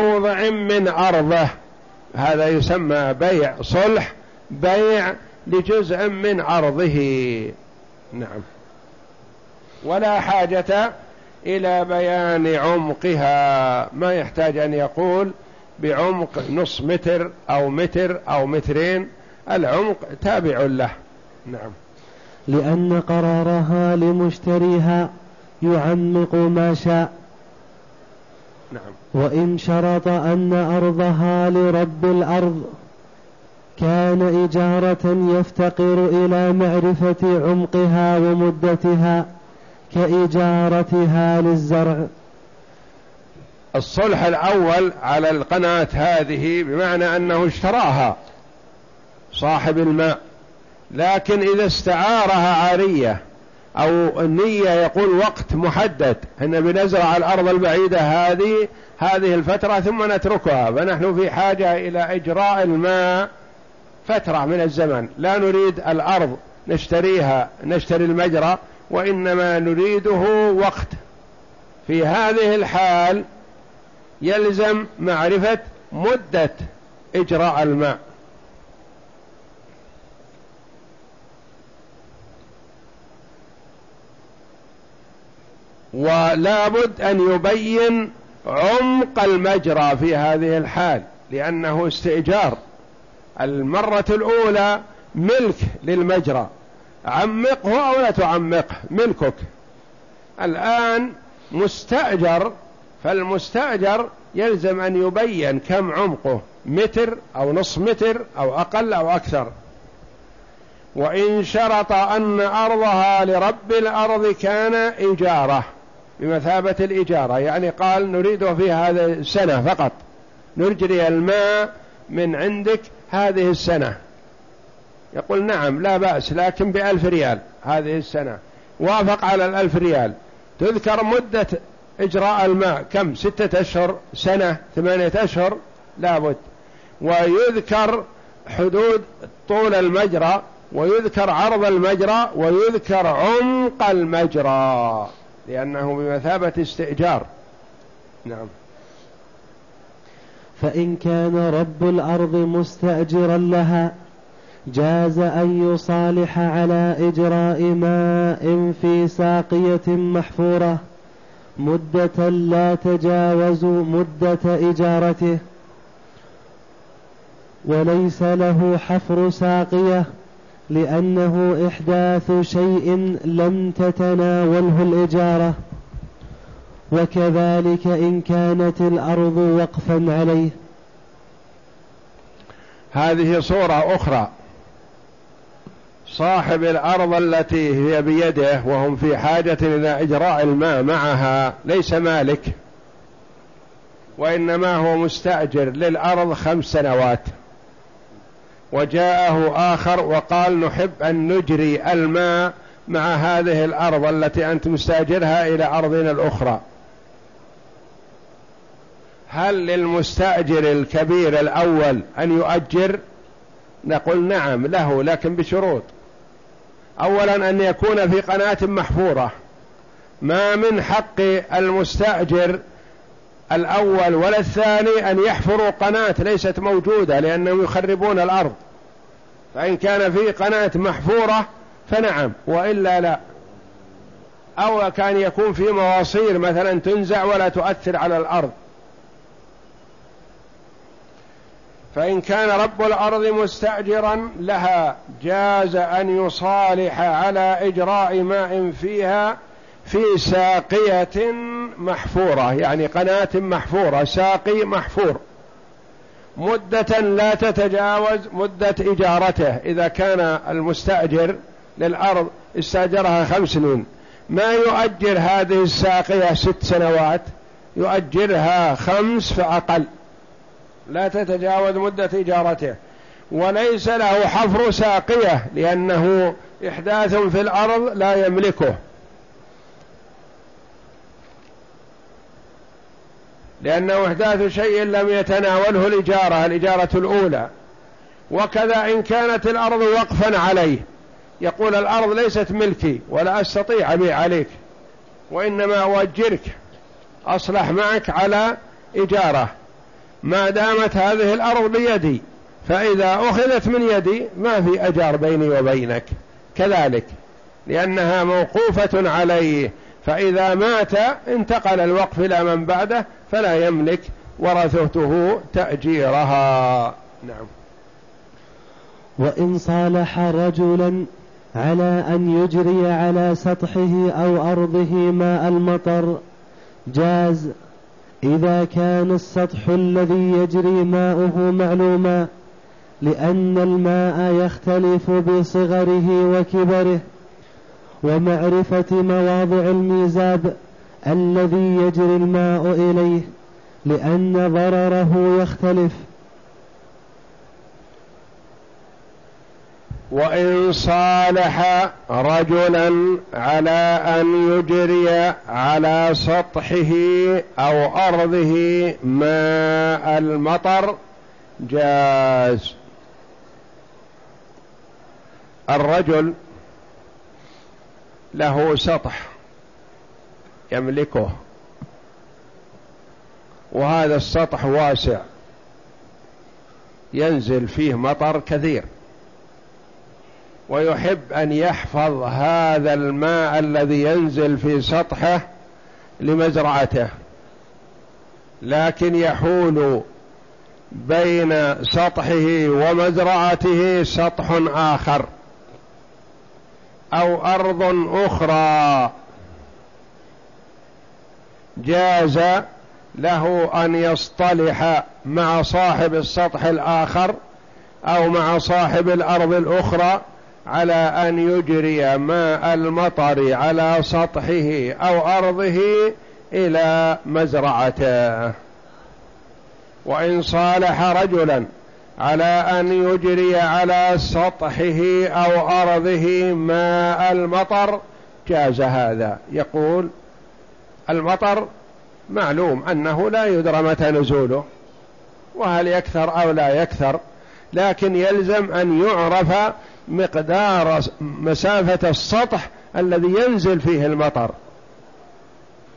موضع من أرضه هذا يسمى بيع صلح بيع لجزء من عرضه. نعم. ولا حاجة إلى بيان عمقها. ما يحتاج أن يقول بعمق نص متر أو متر أو مترين. العمق تابع له. نعم. لأن قرارها لمشتريها يعمق ما شاء. نعم. وإن شرط أن أرضها لرب الأرض كان إجارة يفتقر إلى معرفة عمقها ومدتها كإجارتها للزرع. الصلح الأول على القناة هذه بمعنى أنه اشتراها صاحب الماء لكن إذا استعارها عارية أو النية يقول وقت محدد. أن بنزرع الأرض البعيدة هذه هذه الفترة ثم نتركها. فنحن في حاجة إلى إجراء الماء فترة من الزمن. لا نريد الأرض نشتريها نشتري المجرى وإنما نريده وقت. في هذه الحال يلزم معرفة مدة إجراء الماء. ولا بد أن يبين عمق المجرى في هذه الحال لأنه استئجار. المرة الأولى ملك للمجرى. عمقه أو لا تعمقه؟ ملكك. الآن مستأجر فالمستأجر يلزم أن يبين كم عمقه متر أو نصف متر أو أقل أو أكثر. وإن شرط أن أرضها لرب الأرض كان إجارة بمثابة الإجارة يعني قال نريده في هذا السنة فقط. نجري الماء من عندك هذه السنة. يقول نعم لا بأس لكن بألف ريال هذه السنة. وافق على الألف ريال. تذكر مدة إجراء الماء كم؟ ستة أشهر سنة ثمانية أشهر؟ لابد. ويذكر حدود طول المجرى ويذكر عرض المجرى ويذكر عمق المجرى. لأنه بمثابة استئجار. نعم. فإن كان رب الأرض مستأجرا لها جاز أن يصالح على إجراء ماء في ساقية محفورة مدة لا تجاوز مدة إجارته. وليس له حفر ساقية. لأنه إحداث شيء لم تتناوله الإجارة وكذلك إن كانت الأرض وقفا عليه. هذه صورة أخرى. صاحب الأرض التي هي بيده وهم في حاجة إلى إجراء الماء معها ليس مالك وإنما هو مستأجر للأرض خمس سنوات. وجاءه آخر وقال نحب أن نجري الماء مع هذه الأرض التي أنت مستأجرها إلى أرضنا الأخرى. هل للمستأجر الكبير الأول أن يؤجر؟ نقول نعم له لكن بشروط. أولا أن يكون في قناة محفورة. ما من حق المستأجر الأول ولا الثاني أن يحفروا قناة ليست موجودة لأنهم يخربون الأرض. فإن كان في قناة محفورة فنعم وإلا لا. أو كان يكون في مواصير مثلا تنزع ولا تؤثر على الأرض. فإن كان رب الأرض مستأجرا لها جاز أن يصالح على إجراء ماء فيها في ساقية محفورة يعني قناة محفورة ساقي محفور. مدة لا تتجاوز مدة إجارته إذا كان المستأجر للأرض استأجرها خمس سنين. ما يؤجر هذه الساقية ست سنوات؟ يؤجرها خمس فأقل لا تتجاوز مدة إجارته. وليس له حفر ساقية لأنه إحداث في الأرض لا يملكه. لأنه إحداث شيء لم يتناوله الإجارة الإجارة الأولى. وكذا إن كانت الأرض وقفا عليه. يقول الأرض ليست ملكي ولا أستطيع أبيع عليك وإنما أؤجرك أصلح معك على إجارة. ما دامت هذه الأرض بيدي فإذا أخذت من يدي ما في أجار بيني وبينك. كذلك لأنها موقوفة عليه فإذا مات انتقل الوقف إلى من بعده فلا يملك ورثته تأجيرها. نعم. وإن صالح رجلا على أن يجري على سطحه أو أرضه ماء المطر جاز إذا كان السطح الذي يجري ماؤه معلوما لأن الماء يختلف بصغره وكبره ومعرفة مواضع الميزاب الذي يجري الماء إليه لأن ضرره يختلف. وإن صالح رجلا على أن يجري على سطحه أو أرضه ماء المطر جاز. الرجل له سطح يملكه. وهذا السطح واسع. ينزل فيه مطر كثير. ويحب أن يحفظ هذا الماء الذي ينزل في سطحه لمزرعته. لكن يحول بين سطحه ومزرعته سطح آخر. أو أرض أخرى. جاز له أن يصطلح مع صاحب السطح الآخر أو مع صاحب الأرض الأخرى على أن يجري ماء المطر على سطحه أو أرضه إلى مزرعته. وإن صالح رجلا على أن يجري على سطحه أو أرضه ماء المطر. جاز هذا. يقول المطر معلوم أنه لا يدرى متى نزوله وهل يكثر أو لا يكثر لكن يلزم أن يعرف مقدار مسافة السطح الذي ينزل فيه المطر.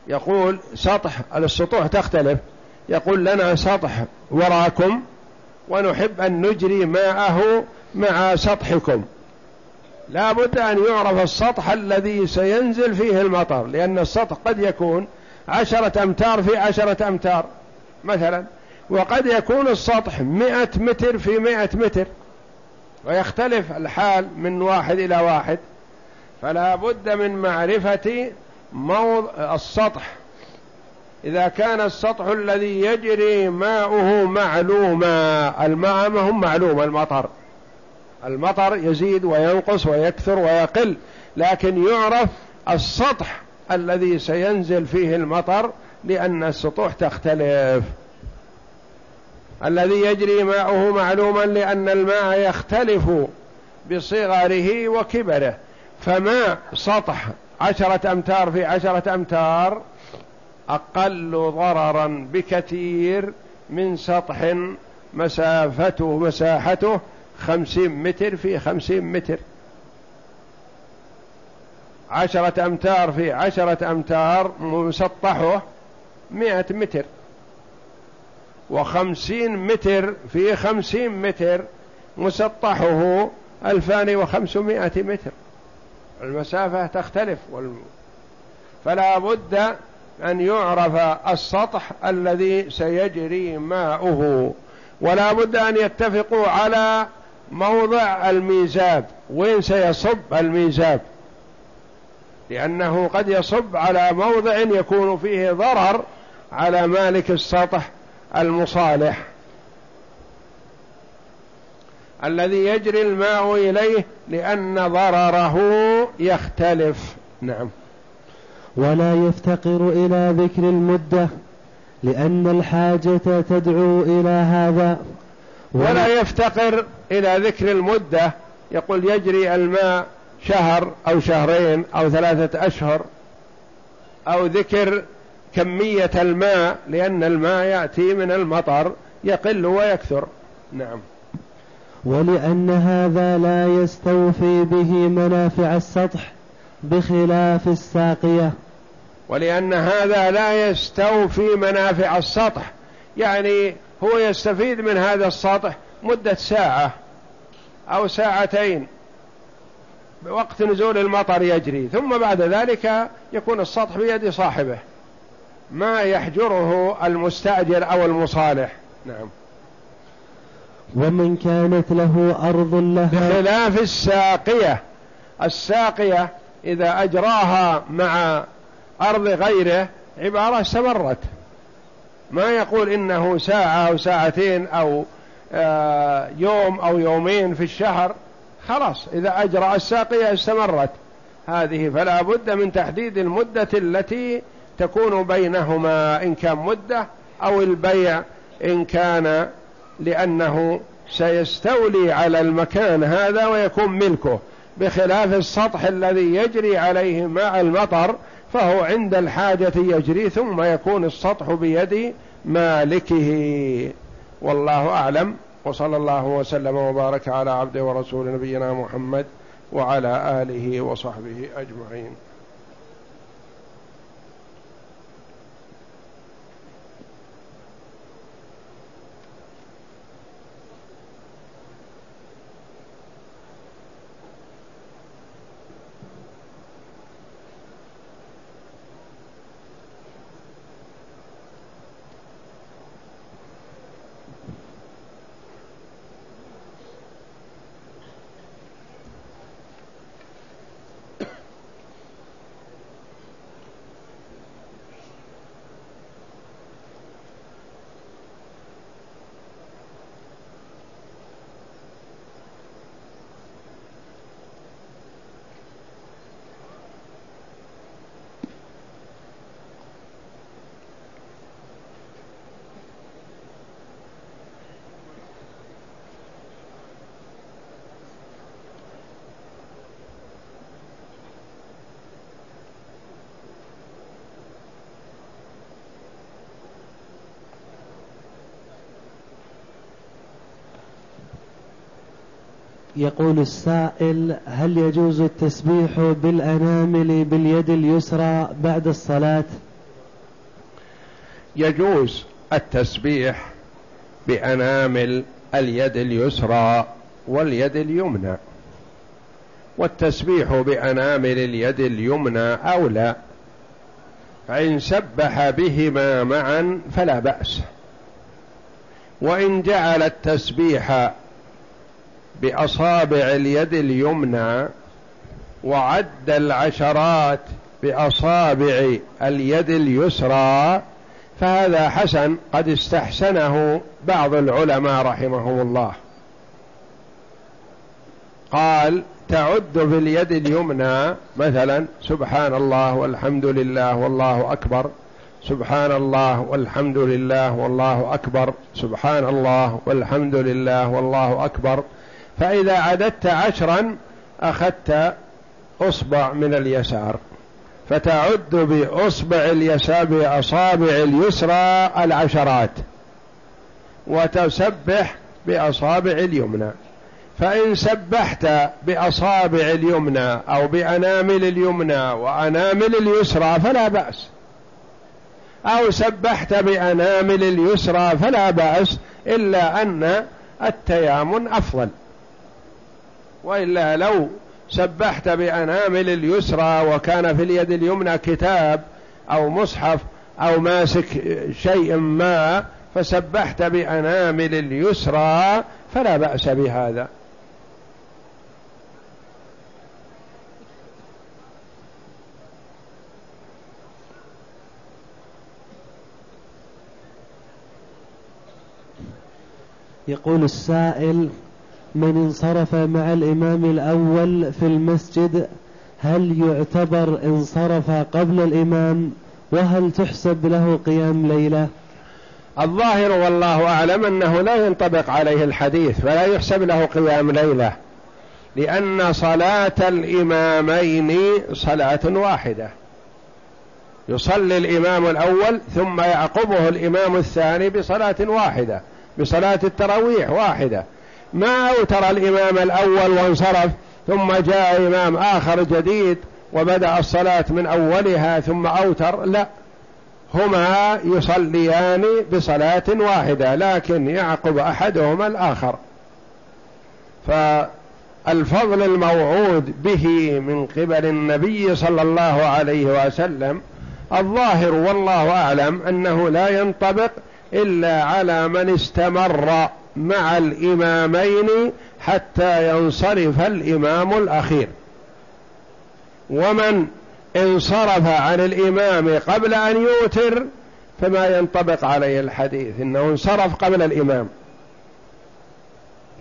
يقول سطح السطوح تختلف. يقول لنا سطح وراكم ونحب أن نجري ماءه مع سطحكم. لا بد أن يعرف السطح الذي سينزل فيه المطر لأن السطح قد يكون عشرة أمتار في عشرة أمتار مثلا وقد يكون السطح مئة متر في مئة متر ويختلف الحال من واحد إلى واحد. فلا بد من معرفة موضع السطح إذا كان السطح الذي يجري ماؤه معلوما الماء ما هم معلوم المطر. المطر يزيد وينقص ويكثر ويقل لكن يعرف السطح الذي سينزل فيه المطر لأن السطوح تختلف. الذي يجري ماؤه معلوما لأن الماء يختلف بصغره وكبره. فماء سطح عشرة أمتار في عشرة أمتار أقل ضررا بكثير من سطح مسافته مساحته خمسين متر في خمسين متر عشرة أمتار في عشرة أمتار مسطحه مئة متر وخمسين متر في خمسين متر مسطحه ألفان وخمسمائة متر المسافة تختلف. فلا بد أن يعرف السطح الذي سيجري ماؤه. ولا بد أن يتفقوا على موضع الميزاب. وين سيصب الميزاب؟ لأنه قد يصب على موضع يكون فيه ضرر على مالك السطح المصالح. الذي يجري الماء إليه لأن ضرره يختلف. نعم. ولا يفتقر إلى ذكر المدة لأن الحاجة تدعو إلى هذا. ولا يفتقر إلى ذكر المدة يقول يجري الماء شهر أو شهرين أو ثلاثة أشهر أو ذكر كمية الماء لأن الماء يأتي من المطر يقل ويكثر. نعم. ولأن هذا لا يستوفي به منافع السطح بخلاف الساقية. ولأن هذا لا يستوفي منافع السطح. يعني هو يستفيد من هذا السطح مدة ساعة أو ساعتين بوقت نزول المطر يجري. ثم بعد ذلك يكون السطح بيد صاحبه. ما يحجره المستأجر أو المصالح. نعم. ومن كانت له أرض لها بخلاف الساقية. الساقية إذا أجراها مع أرض غيره عبارة استمرت. ما يقول إنه ساعة أو ساعتين أو آه، يوم أو يومين في الشهر. خلاص إذا أجرى الساقية استمرت. هذه فلا بد من تحديد المدة التي تكون بينهما إن كان مدة أو البيع إن كان لأنه سيستولي على المكان هذا ويكون ملكه بخلاف السطح الذي يجري عليه ماء المطر فهو عند الحاجة يجري ثم يكون السطح بيد مالكه. والله أعلم. وصلى الله وسلم وبارك على عبده ورسول نبينا محمد وعلى آله وصحبه أجمعين. يقول السائل هل يجوز التسبيح بالأنامل باليد اليسرى بعد الصلاة؟ يجوز التسبيح بأنامل اليد اليسرى واليد اليمنى. والتسبيح بأنامل اليد اليمنى أولى فإن سبح بهما معا فلا بأس. وإن جعل التسبيح بأصابع اليد اليمنى وعد العشرات بأصابع اليد اليسرى فهذا حسن قد استحسنه بعض العلماء رحمهم الله. قال تعد باليد اليمنى مثلا سبحان الله والحمد لله والله أكبر سبحان الله والحمد لله والله أكبر سبحان الله والحمد لله والله أكبر فإذا عددت عشرا أخذت أصبع من اليسار فتعد بأصبع اليسار بأصابع اليسرى العشرات وتسبح بأصابع اليمنى. فإن سبحت بأصابع اليمنى أو بأنامل اليمنى وأنامل اليسرى فلا بأس. أو سبحت بأنامل اليسرى فلا بأس إلا أن التيامن أفضل. وإلا لو سبحت بأنامل اليسرى وكان في اليد اليمنى كتاب أو مصحف أو ماسك شيء ما فسبحت بأنامل اليسرى فلا بأس بهذا. يقول السائل من انصرف مع الإمام الأول في المسجد هل يعتبر انصرف قبل الإمام؟ وهل تحسب له قيام ليلة؟ الظاهر والله أعلم أنه لا ينطبق عليه الحديث فلا يحسب له قيام ليلة لأن صلاة الإمامين صلاة واحدة. يصلي الإمام الأول ثم يعقبه الإمام الثاني بصلاة واحدة بصلاة التراويح واحدة. ما أوتر الإمام الأول وانصرف ثم جاء إمام آخر جديد وبدأ الصلاة من أولها ثم أوتر لا. هما يصليان بصلاة واحدة لكن يعقب أحدهما الآخر. فالفضل الموعود به من قبل النبي صلى الله عليه وسلم الظاهر والله أعلم أنه لا ينطبق إلا على من استمر مع الإمامين حتى ينصرف الإمام الأخير. ومن انصرف عن الإمام قبل أن يوتر فما ينطبق عليه الحديث إنه انصرف قبل الإمام.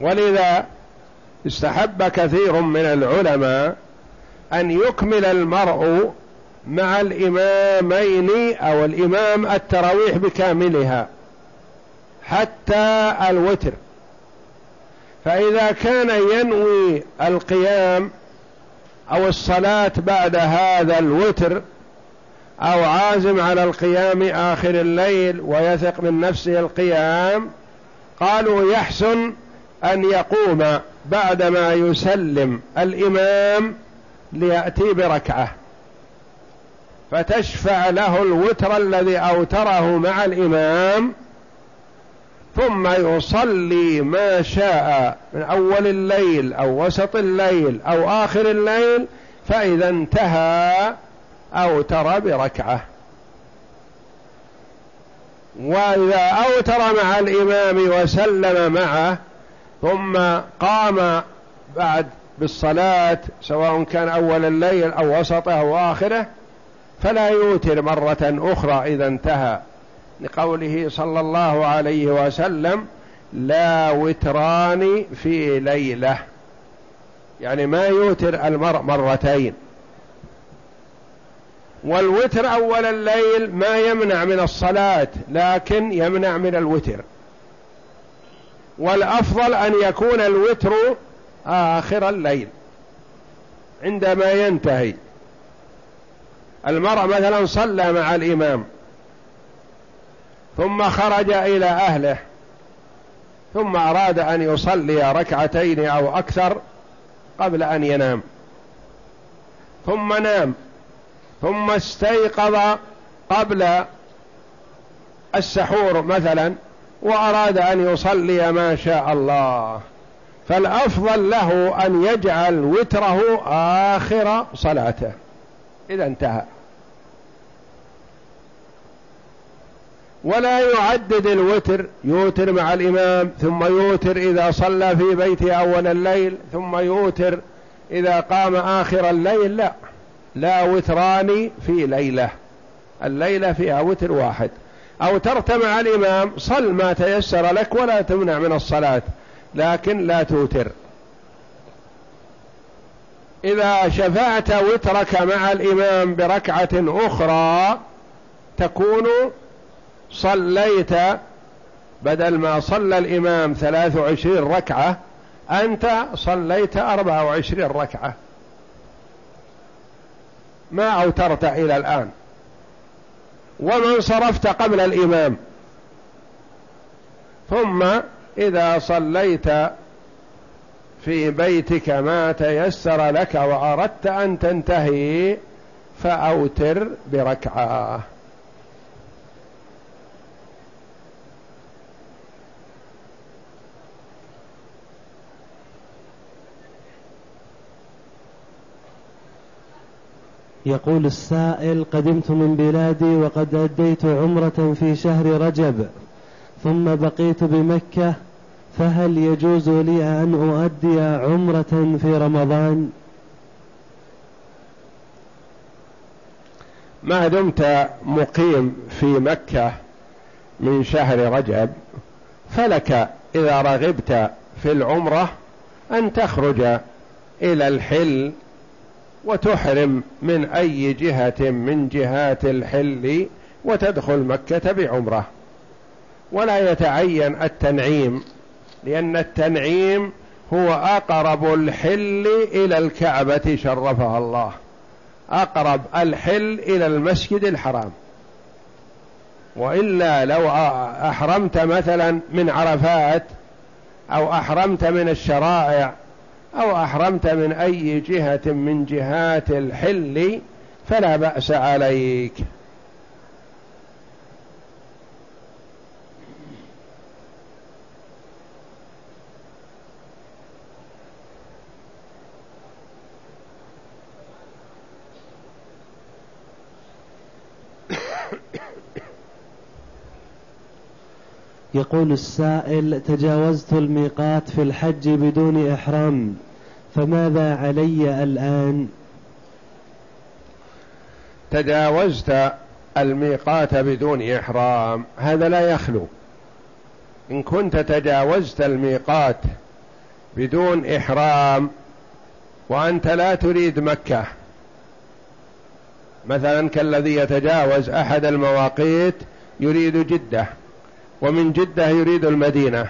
ولذا استحب كثير من العلماء أن يكمل المرء مع الإمامين أو الإمام التراويح بكاملها. حتى الوتر. فإذا كان ينوي القيام أو الصلاة بعد هذا الوتر أو عازم على القيام آخر الليل ويثق من نفسه القيام قالوا يحسن أن يقوم بعدما يسلم الإمام ليأتي بركعة. فتشفع له الوتر الذي أوتره مع الإمام ثم يصلي ما شاء من أول الليل أو وسط الليل أو آخر الليل فإذا انتهى أوتر بركعة. وإذا أوتر مع الإمام وسلم معه ثم قام بعد بالصلاة سواء كان أول الليل أو وسطه أو آخره فلا يوتر مرة أخرى إذا انتهى. لقوله صلى الله عليه وسلم لا وتران في ليلة. يعني ما يوتر المرء مرتين. والوتر أول الليل ما يمنع من الصلاة لكن يمنع من الوتر. والأفضل أن يكون الوتر آخر الليل عندما ينتهي. المرء مثلا صلى مع الإمام. ثم خرج إلى أهله ثم أراد أن يصلي ركعتين أو أكثر قبل أن ينام. ثم نام ثم استيقظ قبل السحور مثلا وأراد أن يصلي ما شاء الله. فالأفضل له أن يجعل وتره آخر صلاته. إذا انتهى. ولا يعدد الوتر يوتر مع الإمام ثم يوتر إذا صلى في بيته أول الليل ثم يوتر إذا قام آخر الليل لا. لا وتران في ليلة. الليلة فيها وتر واحد. أو ترت مع الإمام صل ما تيسر لك ولا تمنع من الصلاة لكن لا توتر. إذا شفعت وترك مع الإمام بركعة أخرى تكون صليت بدل ما صلى الإمام ثلاث وعشرين ركعة أنت صليت أربعة وعشرين ركعة. ما أوترت إلى الآن. ومن صرفت قبل الإمام. ثم إذا صليت في بيتك ما تيسر لك وأردت أن تنتهي فأوتر بركعة. يقول السائل قدمت من بلادي وقد أديت عمرة في شهر رجب ثم بقيت بمكة فهل يجوز لي أن أؤدي عمرة في رمضان؟ ما دمت مقيم في مكة من شهر رجب فلك إذا رغبت في العمرة أن تخرج إلى الحل وتحرم من أي جهة من جهات الحل وتدخل مكة بعمرة. ولا يتعين التنعيم لأن التنعيم هو أقرب الحل إلى الكعبة شرفها الله. أقرب الحل إلى المسجد الحرام. وإلا لو أحرمت مثلا من عرفات أو أحرمت من الشرائع أو أحرمت من أي جهة من جهات الحل فلا بأس عليك. يقول السائل تجاوزت الميقات في الحج بدون إحرام. فماذا علي الآن؟ تجاوزت الميقات بدون إحرام. هذا لا يخلو. إن كنت تجاوزت الميقات بدون إحرام وأنت لا تريد مكة مثلا كالذي يتجاوز أحد المواقيت يريد جدة ومن جدة يريد المدينة.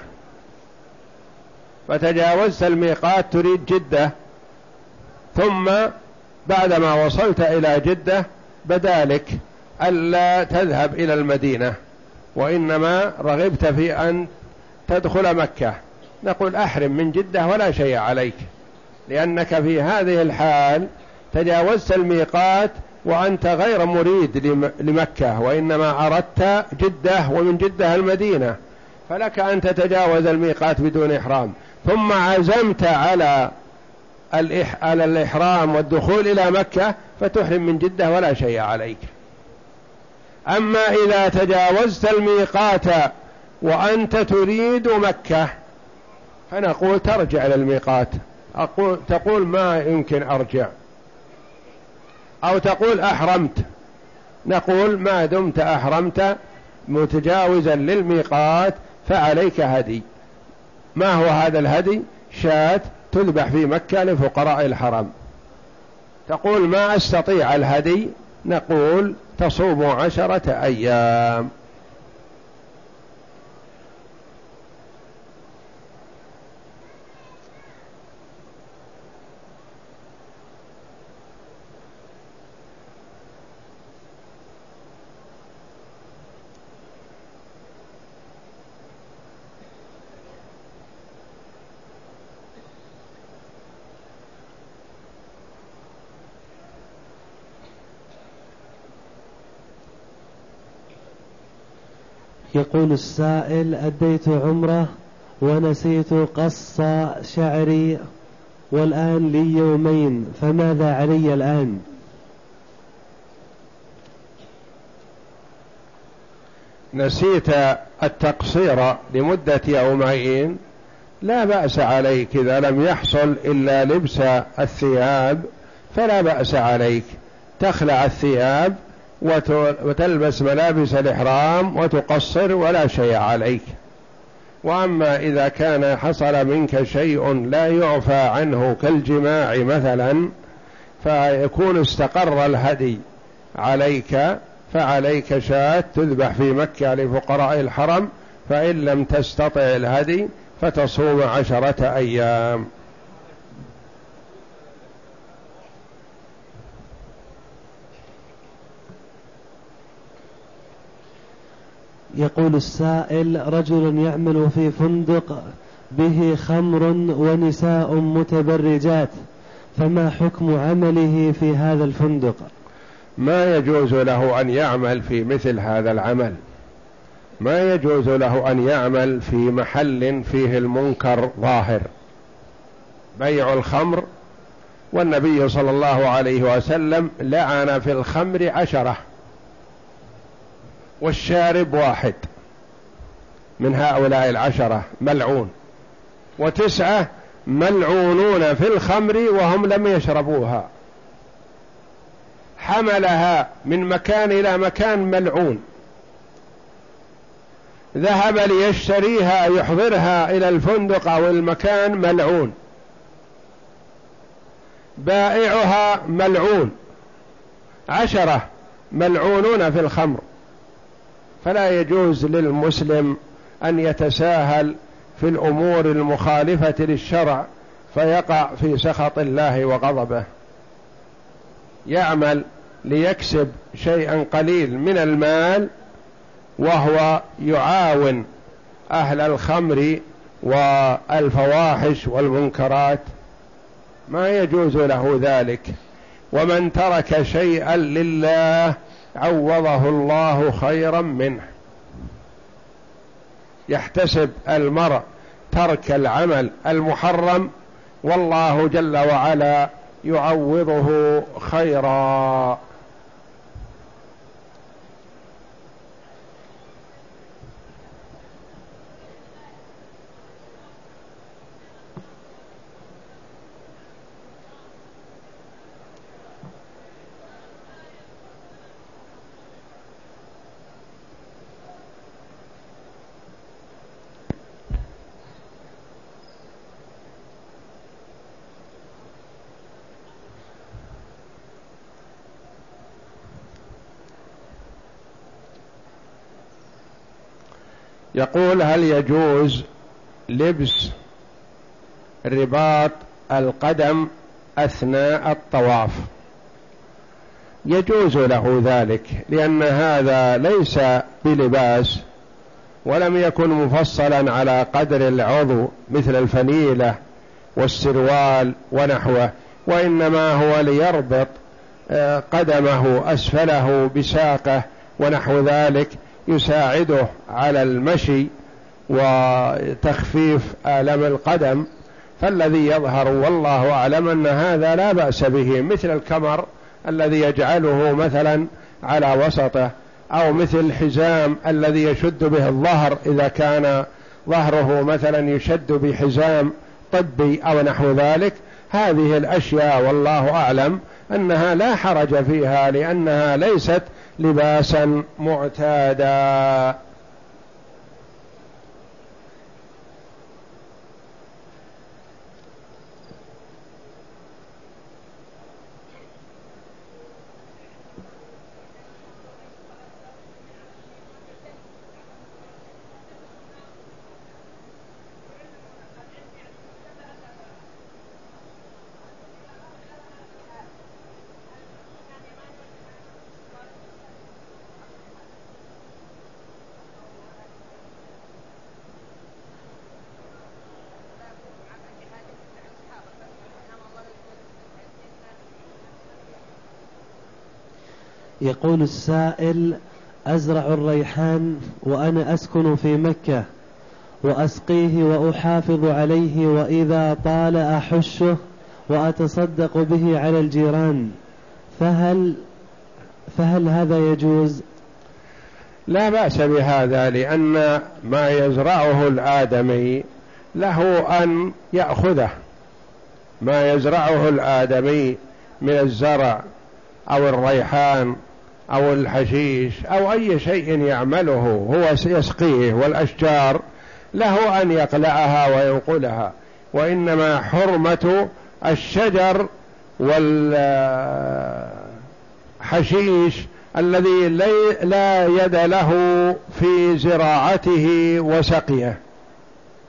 فتجاوزت الميقات تريد جدة. ثم بعدما وصلت إلى جدة بدالك ألا تذهب إلى المدينة وإنما رغبت في أن تدخل مكة. نقول أحرم من جدة ولا شيء عليك لأنك في هذه الحال تجاوزت الميقات وأنت غير مريد لمكة وإنما أردت جدة ومن جدة المدينة. فلك أن تتجاوز الميقات بدون إحرام. ثم عزمت على على الإحرام والدخول إلى مكة فتحرم من جدة ولا شيء عليك. أما إذا تجاوزت الميقات وأنت تريد مكة فنقول ترجع للميقات أقول تقول ما يمكن أرجع. أو تقول أحرمت. نقول ما دمت أحرمت متجاوزا للميقات فعليك هدي. ما هو هذا الهدي؟ شاة تذبح في مكة لفقراء الحرم. تقول ما أستطيع الهدي؟ نقول تصوم عشرة أيام. يقول السائل أديت عمرة ونسيت قص شعري والآن لي يومين فماذا علي الآن؟ نسيت التقصير لمدة يومين لا بأس عليك إذا لم يحصل إلا لبس الثياب فلا بأس عليك. تخلع الثياب وتلبس ملابس الإحرام وتقصر ولا شيء عليك. وأما إذا كان حصل منك شيء لا يعفى عنه كالجماع مثلا فيكون استقر الهدي عليك فعليك شاة تذبح في مكة لفقراء الحرم فإن لم تستطع الهدي فتصوم عشرة أيام. يقول السائل رجل يعمل في فندق به خمر ونساء متبرجات فما حكم عمله في هذا الفندق؟ ما يجوز له أن يعمل في مثل هذا العمل. ما يجوز له أن يعمل في محل فيه المنكر ظاهر. بيع الخمر والنبي صلى الله عليه وسلم لعن في الخمر عشرة. والشارب واحد. من هؤلاء العشرة ملعون. وتسعة ملعونون في الخمر وهم لم يشربوها. حملها من مكان إلى مكان ملعون. ذهب ليشتريها يحضرها إلى الفندق أو المكان ملعون. بائعها ملعون. عشرة ملعونون في الخمر. فلا يجوز للمسلم أن يتساهل في الأمور المخالفة للشرع فيقع في سخط الله وغضبه. يعمل ليكسب شيئا قليل من المال وهو يعاون أهل الخمر والفواحش والمنكرات. ما يجوز له ذلك. ومن ترك شيئا لله عوضه الله خيرا منه. يحتسب المرء ترك العمل المحرم والله جل وعلا يعوضه خيرا. يقول هل يجوز لبس رباط القدم أثناء الطواف؟ يجوز له ذلك لأن هذا ليس بلباس ولم يكن مفصلا على قدر العضو مثل الفنيلة والسروال ونحوه وإنما هو ليربط آه، قدمه أسفله بساقه ونحو ذلك. يساعده على المشي وتخفيف آلم القدم فالذي يظهر والله أعلم أن هذا لا بأس به مثل الكمر الذي يجعله مثلا على وسطه أو مثل الحزام الذي يشد به الظهر إذا كان ظهره مثلا يشد بحزام طبي أو نحو ذلك. هذه الأشياء والله أعلم أنها لا حرج فيها لأنها ليست لباسا معتادا. يقول السائل أزرع الريحان وأنا أسكن في مكة وأسقيه وأحافظ عليه وإذا طال أحشه وأتصدق به على الجيران. فهل فهل هذا يجوز؟ لا بأس بهذا لأن ما يزرعه الآدمي له أن يأخذه. ما يزرعه الآدمي من الزرع أو الريحان أو الحشيش أو أي شيء يعمله هو يسقيه والأشجار له أن يقلعها وينقلها وإنما حرمة الشجر والحشيش الذي لا يد له في زراعته وسقيه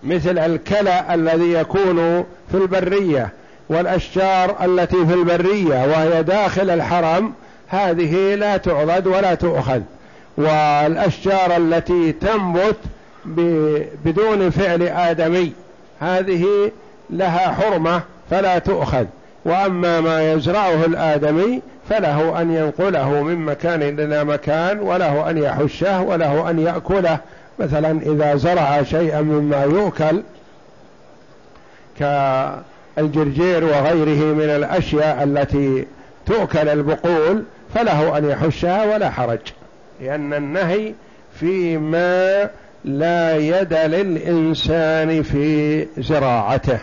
مثل الكلى الذي يكون في البرية والأشجار التي في البرية وهي داخل الحرم هذه لا تعضد ولا تؤخذ. والأشجار التي تنبت بدون فعل آدمي هذه لها حرمة فلا تؤخذ. وأما ما يزرعه الآدمي فله أن ينقله من مكان إلى مكان وله أن يحشه وله أن يأكله. مثلا إذا زرع شيئا مما يؤكل كالجرجير وغيره من الأشياء التي تؤكل البقول فله أن يحشها ولا حرج. لأن النهي فيما لا يد للإنسان في زراعته.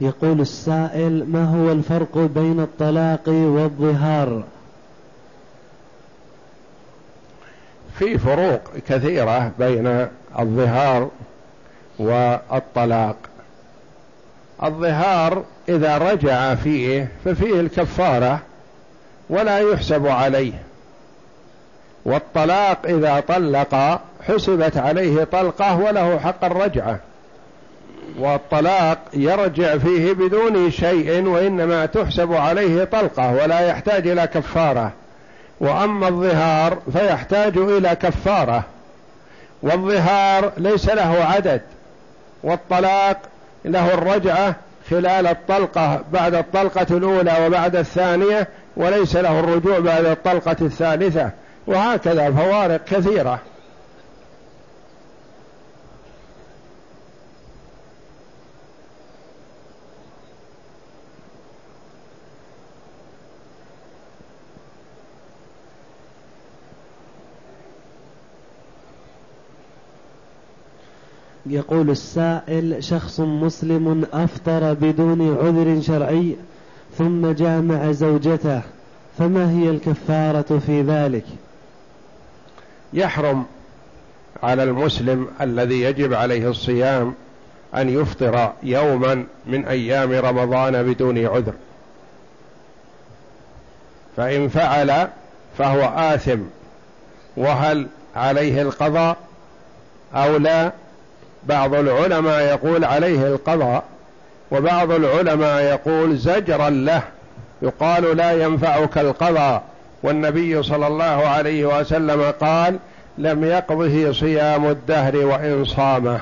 يقول السائل ما هو الفرق بين الطلاق والظهار؟ في فروق كثيرة بين الظهار والطلاق. الظهار إذا رجع فيه ففيه الكفارة ولا يحسب عليه والطلاق إذا طلق حسبت عليه طلقة وله حق الرجعة. والطلاق يرجع فيه بدون شيء وإنما تحسب عليه طلقة ولا يحتاج إلى كفارة. وأما الظهار فيحتاج إلى كفارة. والظهار ليس له عدد والطلاق له الرجعة خلال الطلقة بعد الطلقة الأولى وبعد الثانية وليس له الرجوع بعد الطلقة الثالثة. وهكذا فوارق كثيرة. يقول السائل شخص مسلم أفطر بدون عذر شرعي ثم جامع زوجته فما هي الكفارة في ذلك؟ يحرم على المسلم الذي يجب عليه الصيام أن يفطر يوما من أيام رمضان بدون عذر. فإن فعل فهو آثم وهل عليه القضاء أو لا؟ بعض العلماء يقول عليه القضاء وبعض العلماء يقول زجرا له يقال لا ينفعك القضاء. والنبي صلى الله عليه وسلم قال لم يقضه صيام الدهر وإن صامه.